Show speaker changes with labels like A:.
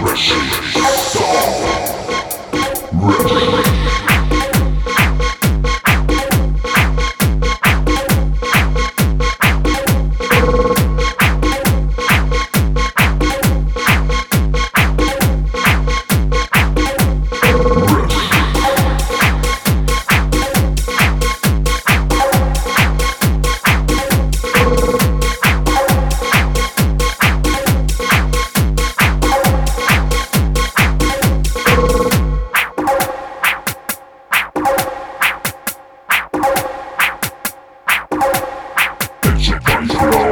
A: Repression. Podcast.